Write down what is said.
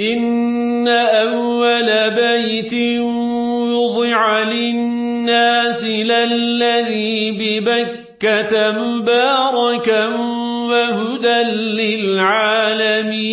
إن أول بيت وضع للناس للذي ببكة مباركا وهدى للعالمين